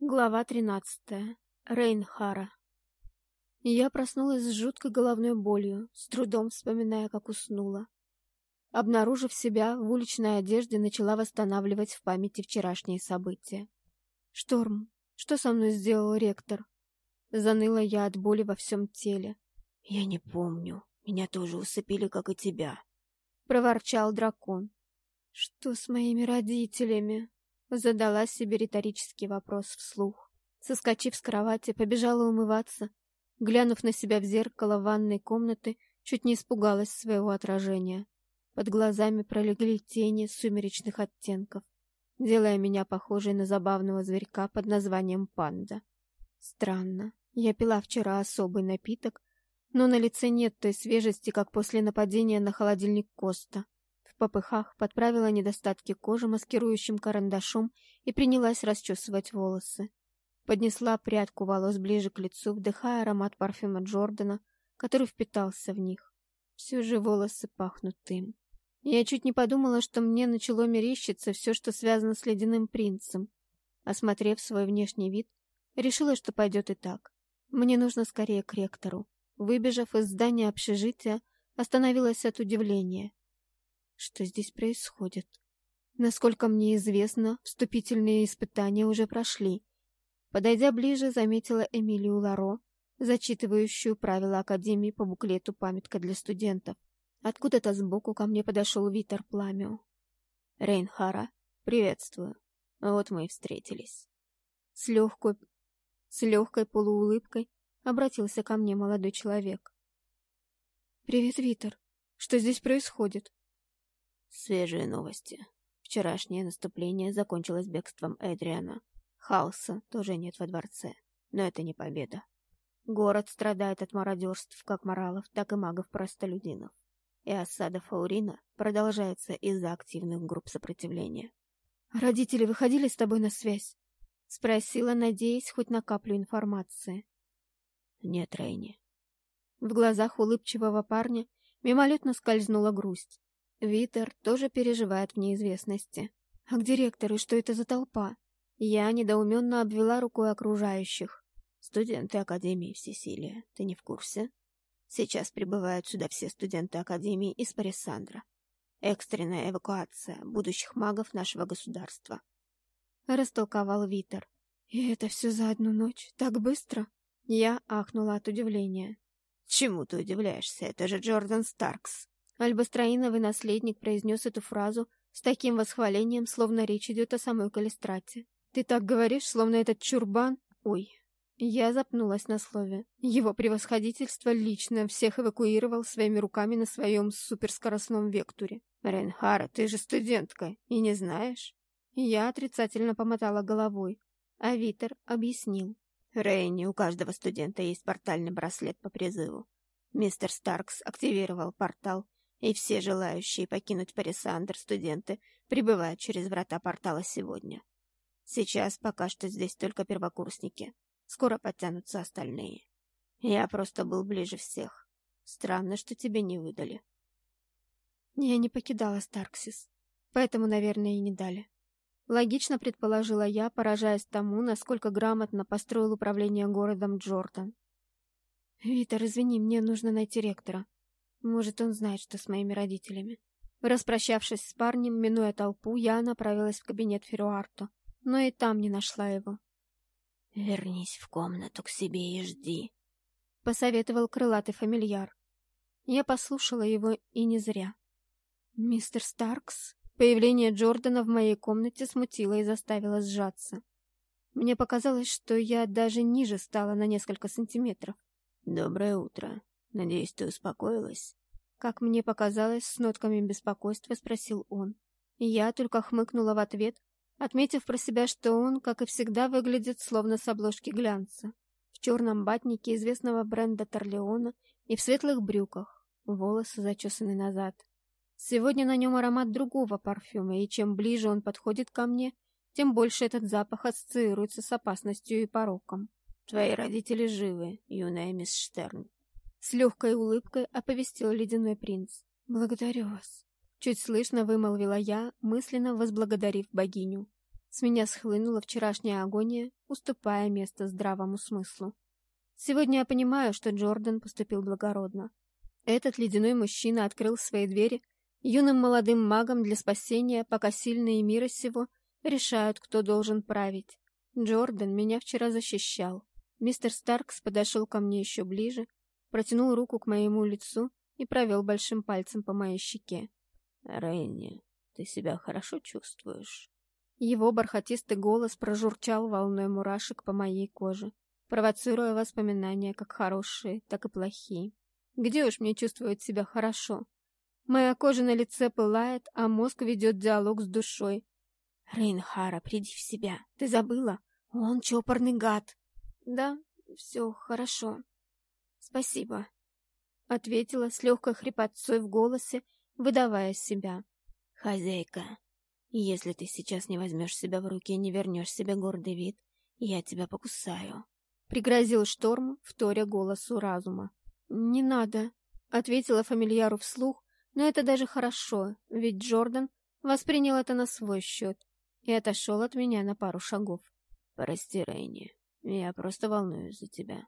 Глава тринадцатая. Рейнхара. Я проснулась с жуткой головной болью, с трудом вспоминая, как уснула. Обнаружив себя в уличной одежде, начала восстанавливать в памяти вчерашние события. «Шторм, что со мной сделал ректор?» Заныла я от боли во всем теле. «Я не помню. Меня тоже усыпили, как и тебя», — проворчал дракон. «Что с моими родителями?» Задала себе риторический вопрос вслух. Соскочив с кровати, побежала умываться. Глянув на себя в зеркало ванной комнаты, чуть не испугалась своего отражения. Под глазами пролегли тени сумеречных оттенков, делая меня похожей на забавного зверька под названием панда. Странно. Я пила вчера особый напиток, но на лице нет той свежести, как после нападения на холодильник Коста попыхах подправила недостатки кожи маскирующим карандашом и принялась расчесывать волосы. Поднесла прядку волос ближе к лицу, вдыхая аромат парфюма Джордана, который впитался в них. Все же волосы пахнут им. Я чуть не подумала, что мне начало мерещиться все, что связано с ледяным принцем. Осмотрев свой внешний вид, решила, что пойдет и так. Мне нужно скорее к ректору. Выбежав из здания общежития, остановилась от удивления. Что здесь происходит? Насколько мне известно, вступительные испытания уже прошли. Подойдя ближе, заметила Эмилию Ларо, зачитывающую правила Академии по буклету «Памятка для студентов». Откуда-то сбоку ко мне подошел Витер Пламио. «Рейнхара, приветствую. Вот мы и встретились». С легкой, с легкой полуулыбкой обратился ко мне молодой человек. «Привет, Витер. Что здесь происходит?» Свежие новости. Вчерашнее наступление закончилось бегством Эдриана. Хаоса тоже нет во дворце, но это не победа. Город страдает от мародерств как моралов, так и магов-простолюдинов. И осада Фаурина продолжается из-за активных групп сопротивления. «Родители выходили с тобой на связь?» — спросила, надеясь хоть на каплю информации. «Нет, Рейни». В глазах улыбчивого парня мимолетно скользнула грусть. Витер тоже переживает в неизвестности. А где ректор что это за толпа? Я недоуменно обвела рукой окружающих. Студенты Академии Всесилия, ты не в курсе? Сейчас прибывают сюда все студенты Академии из Парисандра. Экстренная эвакуация будущих магов нашего государства. Растолковал Витер. И это все за одну ночь? Так быстро? Я ахнула от удивления. Чему ты удивляешься? Это же Джордан Старкс. Альбастроиновый наследник произнес эту фразу с таким восхвалением, словно речь идет о самой Калистрате. «Ты так говоришь, словно этот чурбан...» «Ой...» Я запнулась на слове. Его превосходительство лично всех эвакуировал своими руками на своем суперскоростном векторе. «Ренхара, ты же студентка, и не знаешь?» Я отрицательно помотала головой, а Витер объяснил. «Рейни, у каждого студента есть портальный браслет по призыву. Мистер Старкс активировал портал и все желающие покинуть Парисандр студенты прибывают через врата портала сегодня. Сейчас пока что здесь только первокурсники. Скоро подтянутся остальные. Я просто был ближе всех. Странно, что тебе не выдали. Я не покидала Старксис, поэтому, наверное, и не дали. Логично предположила я, поражаясь тому, насколько грамотно построил управление городом Джордан. «Витер, извини, мне нужно найти ректора», может, он знает, что с моими родителями. Распрощавшись с парнем, минуя толпу, я направилась в кабинет Феруарто, но и там не нашла его. «Вернись в комнату к себе и жди», — посоветовал крылатый фамильяр. Я послушала его и не зря. «Мистер Старкс?» Появление Джордана в моей комнате смутило и заставило сжаться. Мне показалось, что я даже ниже стала на несколько сантиметров. «Доброе утро», Надеюсь, ты успокоилась?» Как мне показалось, с нотками беспокойства спросил он. Я только хмыкнула в ответ, отметив про себя, что он, как и всегда, выглядит словно с обложки глянца. В черном батнике известного бренда Торлеона и в светлых брюках, волосы зачесаны назад. Сегодня на нем аромат другого парфюма, и чем ближе он подходит ко мне, тем больше этот запах ассоциируется с опасностью и пороком. «Твои родители живы, юная мисс Штерн», с легкой улыбкой оповестил ледяной принц. «Благодарю вас», — чуть слышно вымолвила я, мысленно возблагодарив богиню. С меня схлынула вчерашняя агония, уступая место здравому смыслу. Сегодня я понимаю, что Джордан поступил благородно. Этот ледяной мужчина открыл свои двери юным молодым магам для спасения, пока сильные мира сего решают, кто должен править. Джордан меня вчера защищал. Мистер Старкс подошел ко мне еще ближе, протянул руку к моему лицу и провел большим пальцем по моей щеке. «Ренни, ты себя хорошо чувствуешь?» Его бархатистый голос прожурчал волной мурашек по моей коже, провоцируя воспоминания как хорошие, так и плохие. Где уж мне чувствовать себя хорошо? Моя кожа на лице пылает, а мозг ведет диалог с душой. «Рейнхара, приди в себя. Ты забыла? Он чопорный гад». «Да, все хорошо. Спасибо», — ответила с легкой хрипотцой в голосе, выдавая себя. «Хозяйка, если ты сейчас не возьмешь себя в руки и не вернешь себе гордый вид, я тебя покусаю», — пригрозил шторм, вторя голосу разума. «Не надо», — ответила фамильяру вслух, но это даже хорошо, ведь Джордан воспринял это на свой счет и отошел от меня на пару шагов. «Прости, Рейни, я просто волнуюсь за тебя.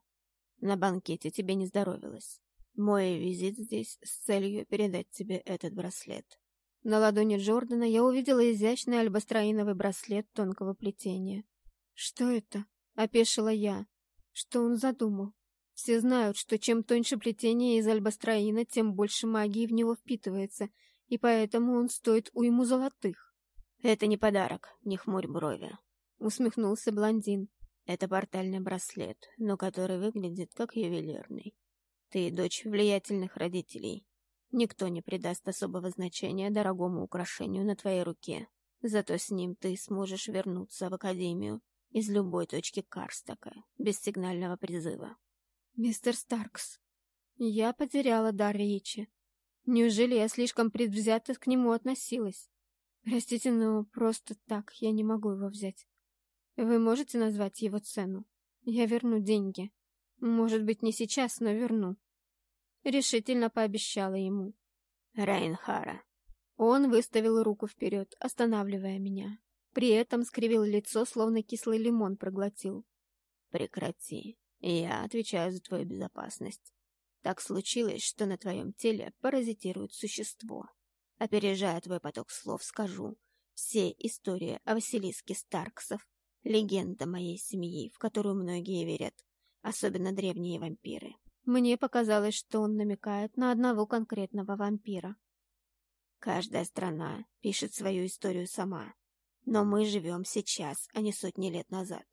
На банкете тебе не здоровилось. Мой визит здесь с целью передать тебе этот браслет». На ладони Джордана я увидела изящный альбастроиновый браслет тонкого плетения. «Что это?» — опешила я. Что он задумал? Все знают, что чем тоньше плетение из альбастроина, тем больше магии в него впитывается, и поэтому он стоит уйму золотых. «Это не подарок, не хмурь брови», — усмехнулся блондин. «Это портальный браслет, но который выглядит как ювелирный. Ты дочь влиятельных родителей. Никто не придаст особого значения дорогому украшению на твоей руке. Зато с ним ты сможешь вернуться в академию из любой точки Карстака, без сигнального призыва. Мистер Старкс, я потеряла дар речи. Неужели я слишком предвзято к нему относилась? Простите, но просто так я не могу его взять. Вы можете назвать его цену? Я верну деньги. Может быть, не сейчас, но верну. Решительно пообещала ему. Райнхара. Он выставил руку вперед, останавливая меня. При этом скривил лицо, словно кислый лимон проглотил. Прекрати. Я отвечаю за твою безопасность. Так случилось, что на твоем теле паразитирует существо. Опережая твой поток слов, скажу. Все истории о Василиске Старксов — легенда моей семьи, в которую многие верят, особенно древние вампиры. Мне показалось, что он намекает на одного конкретного вампира. Каждая страна пишет свою историю сама. Но мы живем сейчас, а не сотни лет назад.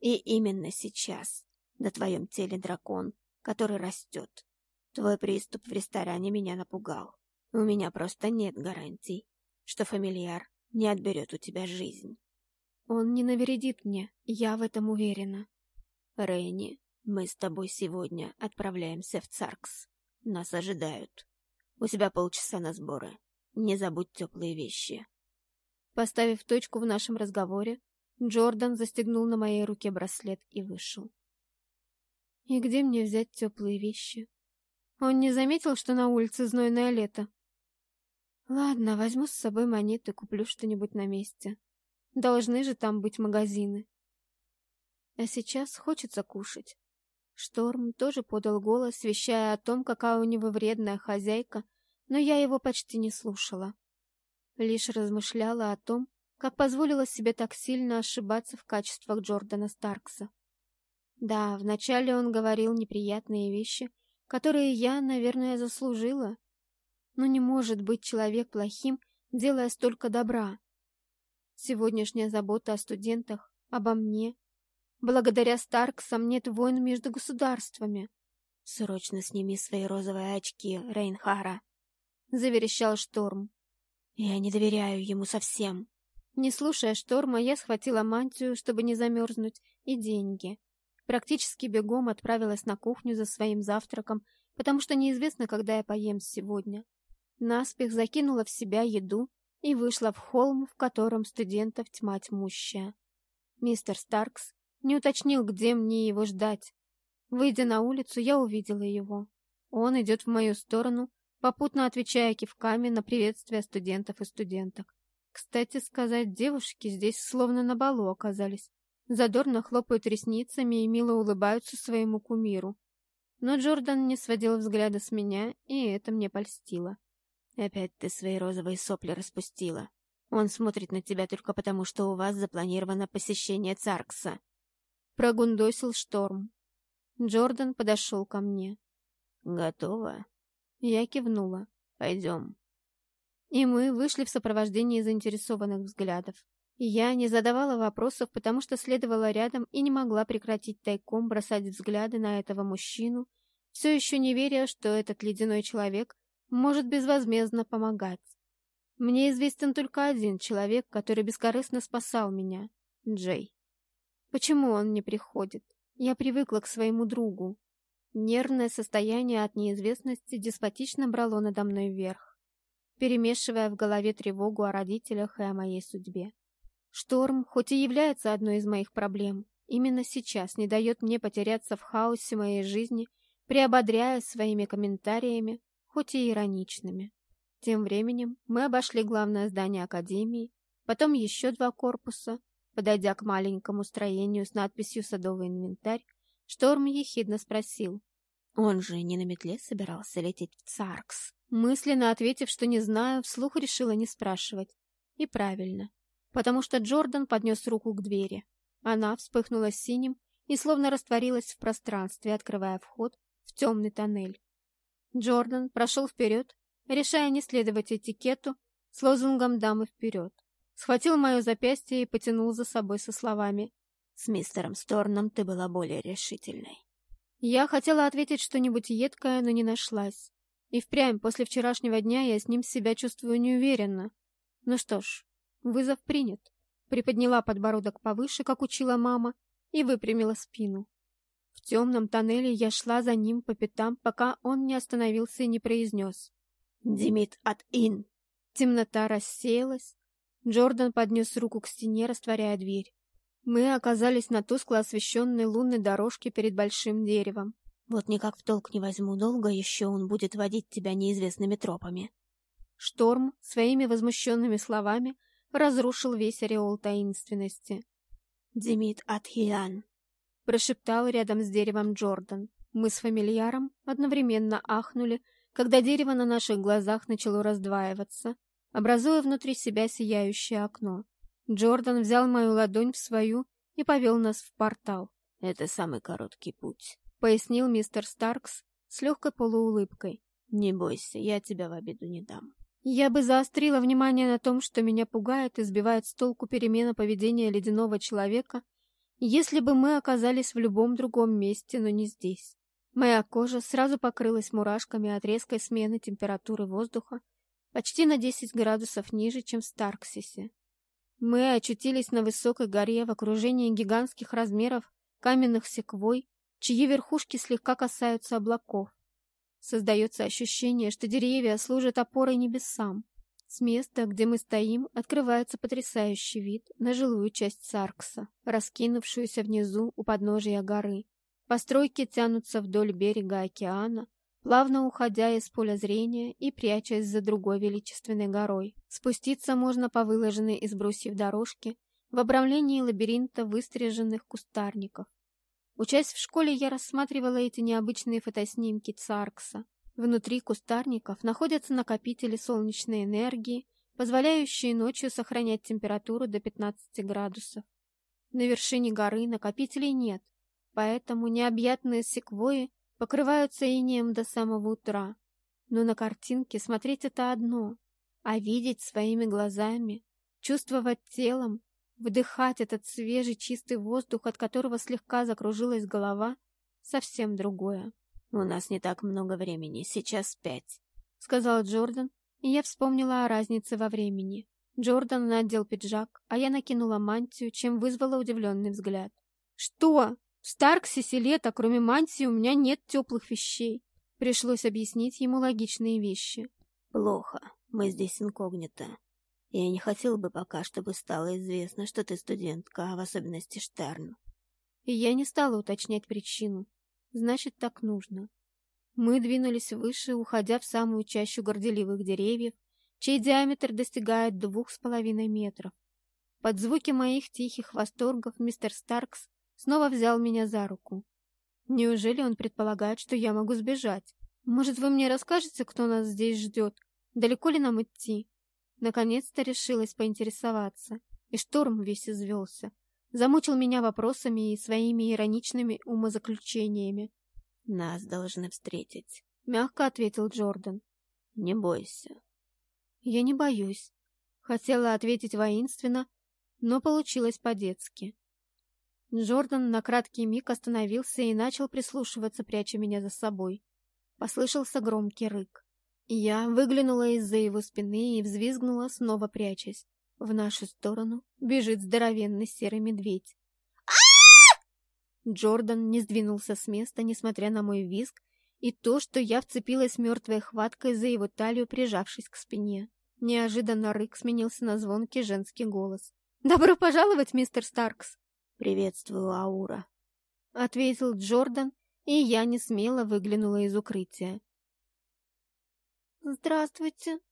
И именно сейчас на твоем теле дракон, который растет. Твой приступ в ресторане меня напугал. У меня просто нет гарантий, что фамильяр не отберет у тебя жизнь. Он не навредит мне, я в этом уверена. Рейни, мы с тобой сегодня отправляемся в Царкс. Нас ожидают. У тебя полчаса на сборы. Не забудь теплые вещи. Поставив точку в нашем разговоре, Джордан застегнул на моей руке браслет и вышел. И где мне взять теплые вещи? Он не заметил, что на улице знойное лето. Ладно, возьму с собой монеты, куплю что-нибудь на месте. Должны же там быть магазины. А сейчас хочется кушать. Шторм тоже подал голос, вещая о том, какая у него вредная хозяйка, но я его почти не слушала. Лишь размышляла о том, как позволила себе так сильно ошибаться в качествах Джордана Старкса. Да, вначале он говорил неприятные вещи, которые я, наверное, заслужила. Но не может быть человек плохим, делая столько добра. Сегодняшняя забота о студентах, обо мне, Благодаря Старксам нет войн между государствами. — Срочно сними свои розовые очки, Рейнхара, — заверещал Шторм. — Я не доверяю ему совсем. Не слушая Шторма, я схватила мантию, чтобы не замерзнуть, и деньги. Практически бегом отправилась на кухню за своим завтраком, потому что неизвестно, когда я поем сегодня. Наспех закинула в себя еду и вышла в холм, в котором студентов тьма тьмущая. Мистер Старкс не уточнил, где мне его ждать. Выйдя на улицу, я увидела его. Он идет в мою сторону, попутно отвечая кивками на приветствие студентов и студенток. Кстати сказать, девушки здесь словно на балу оказались. Задорно хлопают ресницами и мило улыбаются своему кумиру. Но Джордан не сводил взгляда с меня, и это мне польстило. «Опять ты свои розовые сопли распустила. Он смотрит на тебя только потому, что у вас запланировано посещение Царкса». Прогундосил шторм. Джордан подошел ко мне. «Готово?» Я кивнула. «Пойдем». И мы вышли в сопровождении заинтересованных взглядов. Я не задавала вопросов, потому что следовала рядом и не могла прекратить тайком бросать взгляды на этого мужчину, все еще не веря, что этот ледяной человек может безвозмездно помогать. Мне известен только один человек, который бескорыстно спасал меня — Джей. Почему он не приходит? Я привыкла к своему другу. Нервное состояние от неизвестности деспотично брало надо мной вверх перемешивая в голове тревогу о родителях и о моей судьбе. Шторм, хоть и является одной из моих проблем, именно сейчас не дает мне потеряться в хаосе моей жизни, приободряя своими комментариями, хоть и ироничными. Тем временем мы обошли главное здание Академии, потом еще два корпуса. Подойдя к маленькому строению с надписью «Садовый инвентарь», Шторм ехидно спросил. «Он же не на метле собирался лететь в Царкс?» Мысленно ответив, что не знаю, вслух решила не спрашивать. И правильно, потому что Джордан поднес руку к двери. Она вспыхнула синим и словно растворилась в пространстве, открывая вход в темный тоннель. Джордан прошел вперед, решая не следовать этикету с лозунгом «Дамы вперед». Схватил мое запястье и потянул за собой со словами «С мистером Сторном ты была более решительной». Я хотела ответить что-нибудь едкое, но не нашлась. И впрямь, после вчерашнего дня я с ним себя чувствую неуверенно. Ну что ж, вызов принят. Приподняла подбородок повыше, как учила мама, и выпрямила спину. В темном тоннеле я шла за ним по пятам, пока он не остановился и не произнес. «Димит от ин!» Темнота рассеялась. Джордан поднес руку к стене, растворяя дверь. Мы оказались на тускло освещенной лунной дорожке перед большим деревом. Вот никак в толк не возьму, долго еще он будет водить тебя неизвестными тропами. Шторм своими возмущенными словами разрушил весь ореол таинственности. «Демид Атхиян», — прошептал рядом с деревом Джордан. Мы с фамильяром одновременно ахнули, когда дерево на наших глазах начало раздваиваться, образуя внутри себя сияющее окно. Джордан взял мою ладонь в свою и повел нас в портал. «Это самый короткий путь», пояснил мистер Старкс с легкой полуулыбкой. «Не бойся, я тебя в обиду не дам». Я бы заострила внимание на том, что меня пугает и сбивает с толку перемена поведения ледяного человека, если бы мы оказались в любом другом месте, но не здесь. Моя кожа сразу покрылась мурашками от резкой смены температуры воздуха, почти на 10 градусов ниже, чем в Старксисе. Мы очутились на высокой горе в окружении гигантских размеров каменных секвой, чьи верхушки слегка касаются облаков. Создается ощущение, что деревья служат опорой небесам. С места, где мы стоим, открывается потрясающий вид на жилую часть Саркса, раскинувшуюся внизу у подножия горы. Постройки тянутся вдоль берега океана, плавно уходя из поля зрения и прячась за другой величественной горой. Спуститься можно по выложенной из брусьев дорожке в обрамлении лабиринта выстриженных кустарников. Учась в школе, я рассматривала эти необычные фотоснимки Царкса. Внутри кустарников находятся накопители солнечной энергии, позволяющие ночью сохранять температуру до 15 градусов. На вершине горы накопителей нет, поэтому необъятные секвои покрываются инеем до самого утра. Но на картинке смотреть это одно, а видеть своими глазами, чувствовать телом Вдыхать этот свежий чистый воздух, от которого слегка закружилась голова, совсем другое. «У нас не так много времени, сейчас пять», — сказал Джордан, и я вспомнила о разнице во времени. Джордан надел пиджак, а я накинула мантию, чем вызвала удивленный взгляд. «Что? В Старксисе лето, кроме мантии, у меня нет теплых вещей». Пришлось объяснить ему логичные вещи. «Плохо. Мы здесь инкогнито. Я не хотел бы пока, чтобы стало известно, что ты студентка, а в особенности Штерн. И я не стала уточнять причину. Значит, так нужно. Мы двинулись выше, уходя в самую чащу горделивых деревьев, чей диаметр достигает двух с половиной метров. Под звуки моих тихих восторгов мистер Старкс снова взял меня за руку. Неужели он предполагает, что я могу сбежать? Может, вы мне расскажете, кто нас здесь ждет? Далеко ли нам идти? Наконец-то решилась поинтересоваться, и шторм весь извелся. Замучил меня вопросами и своими ироничными умозаключениями. «Нас должны встретить», — мягко ответил Джордан. «Не бойся». «Я не боюсь». Хотела ответить воинственно, но получилось по-детски. Джордан на краткий миг остановился и начал прислушиваться, пряча меня за собой. Послышался громкий рык. Я выглянула из-за его спины и взвизгнула, снова прячась. В нашу сторону бежит здоровенный серый медведь. Джордан не сдвинулся с места, несмотря на мой визг, и то, что я вцепилась мертвой хваткой за его талию, прижавшись к спине. Неожиданно рык сменился на звонкий женский голос. «Добро пожаловать, мистер Старкс!» «Приветствую, Аура!» — ответил Джордан, и я не смело выглянула из укрытия. «Здравствуйте!» —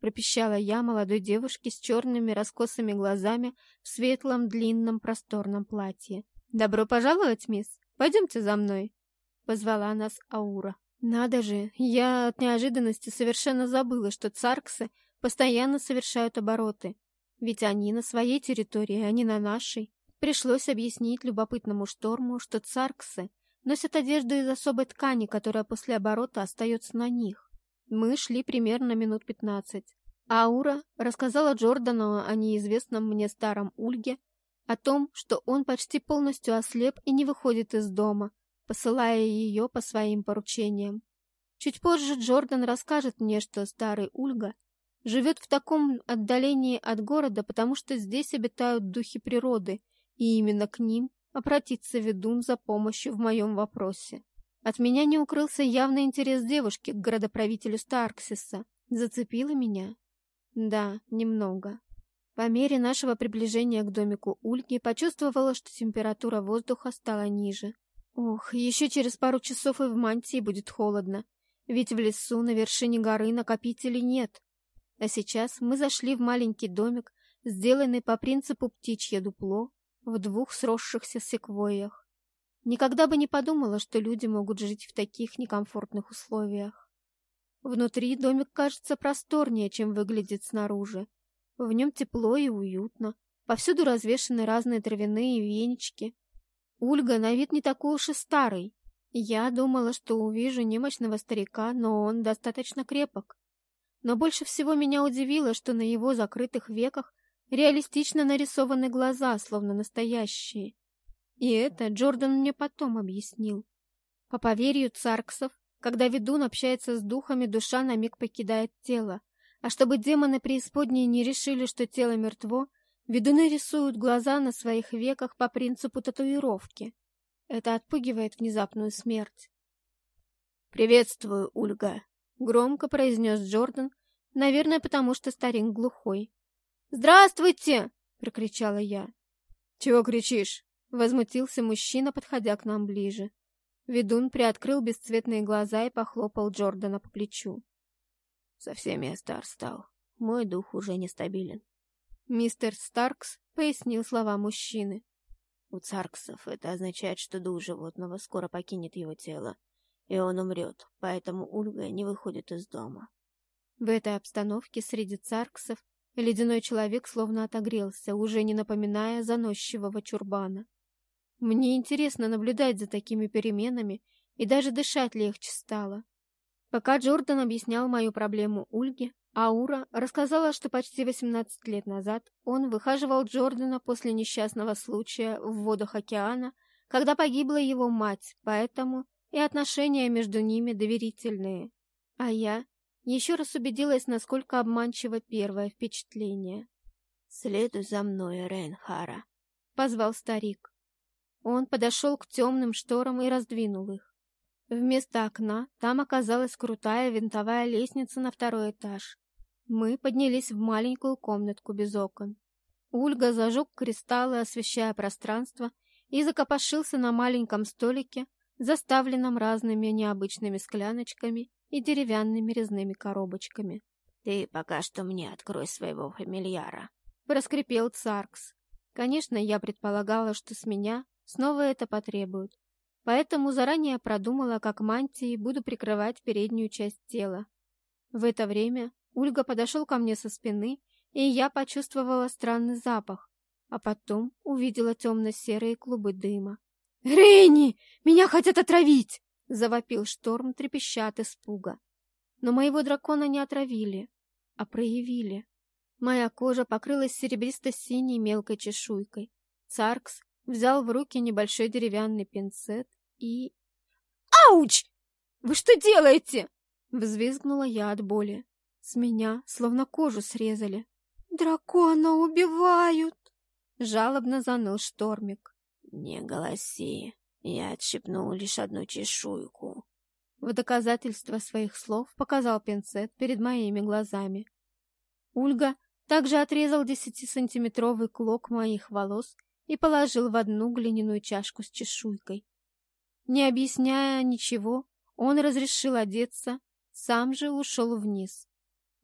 пропищала я молодой девушке с черными раскосыми глазами в светлом, длинном, просторном платье. «Добро пожаловать, мисс! Пойдемте за мной!» — позвала нас Аура. «Надо же! Я от неожиданности совершенно забыла, что царксы постоянно совершают обороты. Ведь они на своей территории, а не на нашей. Пришлось объяснить любопытному шторму, что царксы носят одежду из особой ткани, которая после оборота остается на них. Мы шли примерно минут пятнадцать. Аура рассказала Джордану о неизвестном мне старом Ульге, о том, что он почти полностью ослеп и не выходит из дома, посылая ее по своим поручениям. Чуть позже Джордан расскажет мне, что старый Ульга живет в таком отдалении от города, потому что здесь обитают духи природы, и именно к ним обратится ведун за помощью в моем вопросе. От меня не укрылся явный интерес девушки к городоправителю Старксиса. Зацепила меня? Да, немного. По мере нашего приближения к домику Ульги почувствовала, что температура воздуха стала ниже. Ох, еще через пару часов и в мантии будет холодно, ведь в лесу на вершине горы накопителей нет. А сейчас мы зашли в маленький домик, сделанный по принципу птичье дупло в двух сросшихся секвойях. Никогда бы не подумала, что люди могут жить в таких некомфортных условиях. Внутри домик кажется просторнее, чем выглядит снаружи. В нем тепло и уютно. Повсюду развешаны разные травяные венички. Ульга на вид не такой уж и старый. Я думала, что увижу немощного старика, но он достаточно крепок. Но больше всего меня удивило, что на его закрытых веках реалистично нарисованы глаза, словно настоящие. И это Джордан мне потом объяснил. По поверью царксов, когда ведун общается с духами, душа на миг покидает тело. А чтобы демоны преисподней не решили, что тело мертво, ведуны рисуют глаза на своих веках по принципу татуировки. Это отпугивает внезапную смерть. «Приветствую, Ульга», — громко произнес Джордан, наверное, потому что старик глухой. «Здравствуйте!» — прокричала я. «Чего кричишь?» Возмутился мужчина, подходя к нам ближе. Ведун приоткрыл бесцветные глаза и похлопал Джордана по плечу. «Совсем я стар стал. Мой дух уже нестабилен». Мистер Старкс пояснил слова мужчины. У царксов это означает, что дух животного скоро покинет его тело, и он умрет, поэтому Ульга не выходит из дома. В этой обстановке среди царксов ледяной человек словно отогрелся, уже не напоминая заносчивого чурбана. Мне интересно наблюдать за такими переменами, и даже дышать легче стало. Пока Джордан объяснял мою проблему Ульге, Аура рассказала, что почти 18 лет назад он выхаживал Джордана после несчастного случая в водах океана, когда погибла его мать, поэтому и отношения между ними доверительные. А я еще раз убедилась, насколько обманчиво первое впечатление. «Следуй за мной, Рейнхара», — позвал старик. Он подошел к темным шторам и раздвинул их. Вместо окна там оказалась крутая винтовая лестница на второй этаж. Мы поднялись в маленькую комнатку без окон. Ульга зажег кристаллы, освещая пространство, и закопошился на маленьком столике, заставленном разными необычными скляночками и деревянными резными коробочками. Ты пока что мне открой своего фамильяра. Проскрипел Царкс. Конечно, я предполагала, что с меня снова это потребуют. Поэтому заранее продумала, как мантией буду прикрывать переднюю часть тела. В это время Ульга подошел ко мне со спины, и я почувствовала странный запах, а потом увидела темно-серые клубы дыма. «Ренни! Меня хотят отравить!» — завопил шторм, трепеща от испуга. Но моего дракона не отравили, а проявили. Моя кожа покрылась серебристо-синей мелкой чешуйкой. Царкс взял в руки небольшой деревянный пинцет и... «Ауч! Вы что делаете?» Взвизгнула я от боли. С меня словно кожу срезали. «Дракона убивают!» Жалобно заныл Штормик. «Не голоси, я отщипнул лишь одну чешуйку». В доказательство своих слов показал пинцет перед моими глазами. Ульга также отрезал десятисантиметровый клок моих волос и положил в одну глиняную чашку с чешуйкой. Не объясняя ничего, он разрешил одеться, сам же ушел вниз.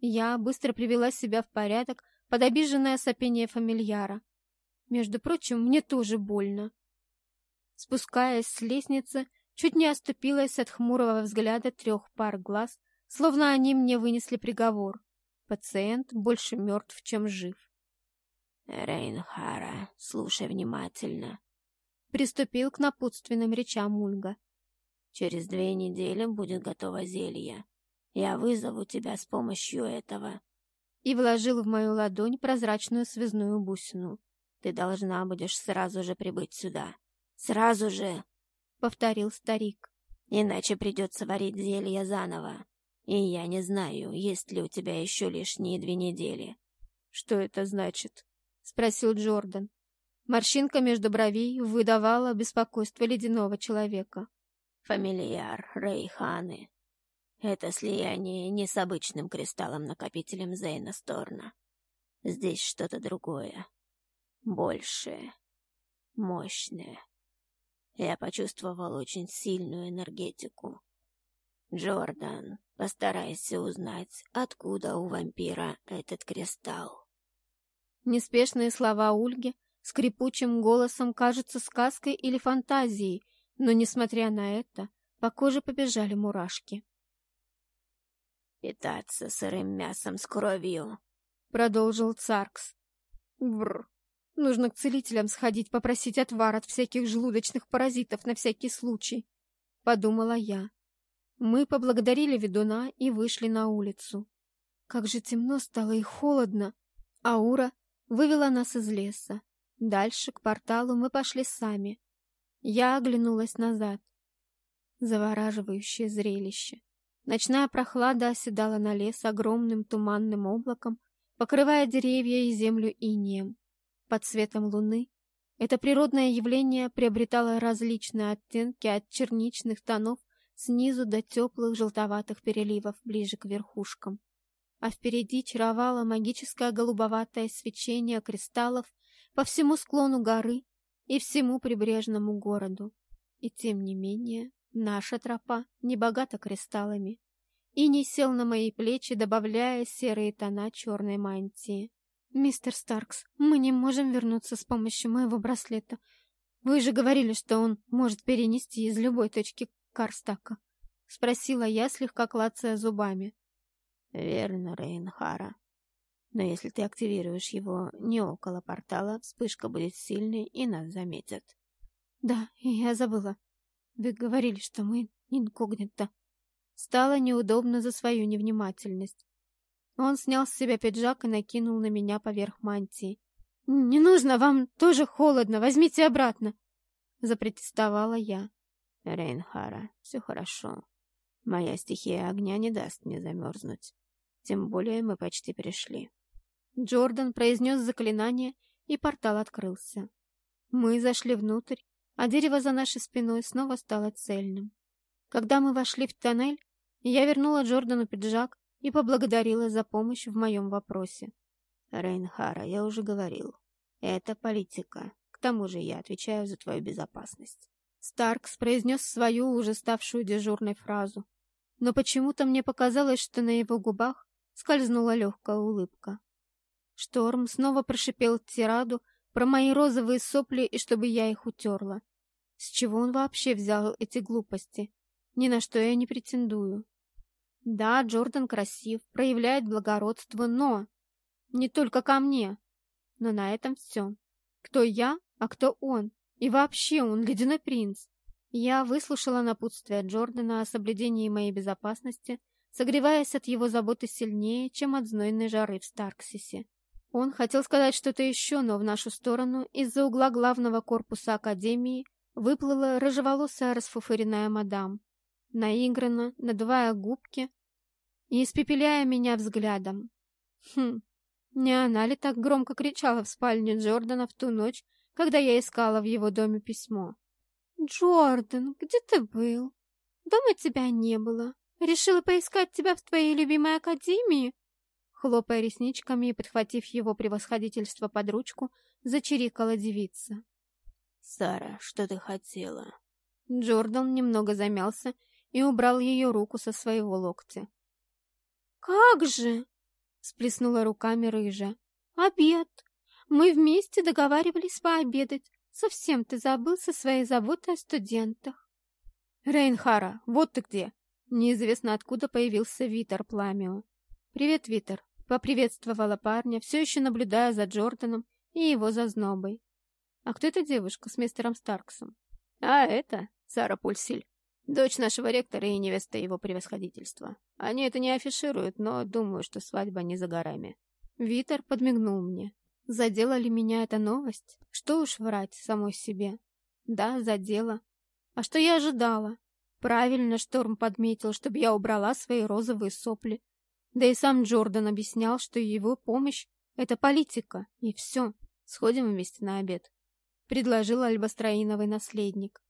Я быстро привела себя в порядок под обиженное сопение фамильяра. Между прочим, мне тоже больно. Спускаясь с лестницы, чуть не оступилась от хмурого взгляда трех пар глаз, словно они мне вынесли приговор. Пациент больше мертв, чем жив. «Рейнхара, слушай внимательно», — приступил к напутственным речам Ульга. «Через две недели будет готово зелье. Я вызову тебя с помощью этого». И вложил в мою ладонь прозрачную связную бусину. «Ты должна будешь сразу же прибыть сюда. Сразу же!» — повторил старик. «Иначе придется варить зелье заново. И я не знаю, есть ли у тебя еще лишние две недели». «Что это значит?» — спросил Джордан. Морщинка между бровей выдавала беспокойство ледяного человека. «Фамильяр Рейханы. Это слияние не с обычным кристаллом-накопителем Зейна Сторна. Здесь что-то другое. Большее. Мощное. Я почувствовал очень сильную энергетику. Джордан, постарайся узнать, откуда у вампира этот кристалл. Неспешные слова Ульги скрипучим голосом кажутся сказкой или фантазией, но, несмотря на это, по коже побежали мурашки питаться сырым мясом с кровью», — продолжил Царкс. «Бррр. Нужно к целителям сходить попросить отвар от всяких желудочных паразитов на всякий случай», — подумала я. Мы поблагодарили ведуна и вышли на улицу. Как же темно стало и холодно. Аура вывела нас из леса. Дальше, к порталу, мы пошли сами. Я оглянулась назад. Завораживающее зрелище. Ночная прохлада оседала на лес огромным туманным облаком, покрывая деревья и землю инеем. Под светом луны это природное явление приобретало различные оттенки от черничных тонов снизу до теплых желтоватых переливов ближе к верхушкам. А впереди чаровало магическое голубоватое свечение кристаллов по всему склону горы и всему прибрежному городу. И тем не менее Наша тропа не богата кристаллами. И не сел на мои плечи, добавляя серые тона черной мантии. «Мистер Старкс, мы не можем вернуться с помощью моего браслета. Вы же говорили, что он может перенести из любой точки Карстака», — спросила я, слегка клацая зубами. «Верно, Рейнхара. Но если ты активируешь его не около портала, вспышка будет сильной и нас заметят». «Да, я забыла. Вы говорили, что мы инкогнито. Стало неудобно за свою невнимательность. Он снял с себя пиджак и накинул на меня поверх мантии. «Не нужно, вам тоже холодно, возьмите обратно!» Запротестовала я. «Рейнхара, все хорошо. Моя стихия огня не даст мне замерзнуть. Тем более мы почти пришли». Джордан произнес заклинание, и портал открылся. Мы зашли внутрь а дерево за нашей спиной снова стало цельным. Когда мы вошли в тоннель, я вернула Джордану пиджак и поблагодарила за помощь в моем вопросе. «Рейнхара, я уже говорил. Это политика. К тому же я отвечаю за твою безопасность». Старкс произнес свою уже ставшую дежурной фразу. Но почему-то мне показалось, что на его губах скользнула легкая улыбка. Шторм снова прошипел тираду про мои розовые сопли и чтобы я их утерла. С чего он вообще взял эти глупости? Ни на что я не претендую. Да, Джордан красив, проявляет благородство, но... Не только ко мне. Но на этом все. Кто я, а кто он? И вообще он ледяной принц. Я выслушала напутствие Джордана о соблюдении моей безопасности, согреваясь от его заботы сильнее, чем от знойной жары в Старксисе. Он хотел сказать что-то еще, но в нашу сторону из-за угла главного корпуса Академии выплыла рыжеволосая расфуфыренная мадам, наигранно, надувая губки и испепеляя меня взглядом. Хм, не она ли так громко кричала в спальне Джордана в ту ночь, когда я искала в его доме письмо? «Джордан, где ты был? Дома тебя не было. Решила поискать тебя в твоей любимой академии?» Хлопая ресничками и подхватив его превосходительство под ручку, зачирикала девица. «Сара, что ты хотела?» Джордан немного замялся и убрал ее руку со своего локтя. «Как же!» — сплеснула руками рыжая. «Обед! Мы вместе договаривались пообедать. Совсем ты забыл со своей заботой о студентах. Рейнхара, вот ты где! Неизвестно откуда появился Витер Пламио. «Привет, Витер!» — поприветствовала парня, все еще наблюдая за Джорданом и его зазнобой. «А кто эта девушка с мистером Старксом?» «А это Сара Пульсиль, дочь нашего ректора и невеста его превосходительства. Они это не афишируют, но думаю, что свадьба не за горами». Витер подмигнул мне. Задела ли меня эта новость? Что уж врать самой себе. Да, задела. А что я ожидала? Правильно Шторм подметил, чтобы я убрала свои розовые сопли. Да и сам Джордан объяснял, что его помощь — это политика, и все. Сходим вместе на обед. Предложил альбастроиновый наследник.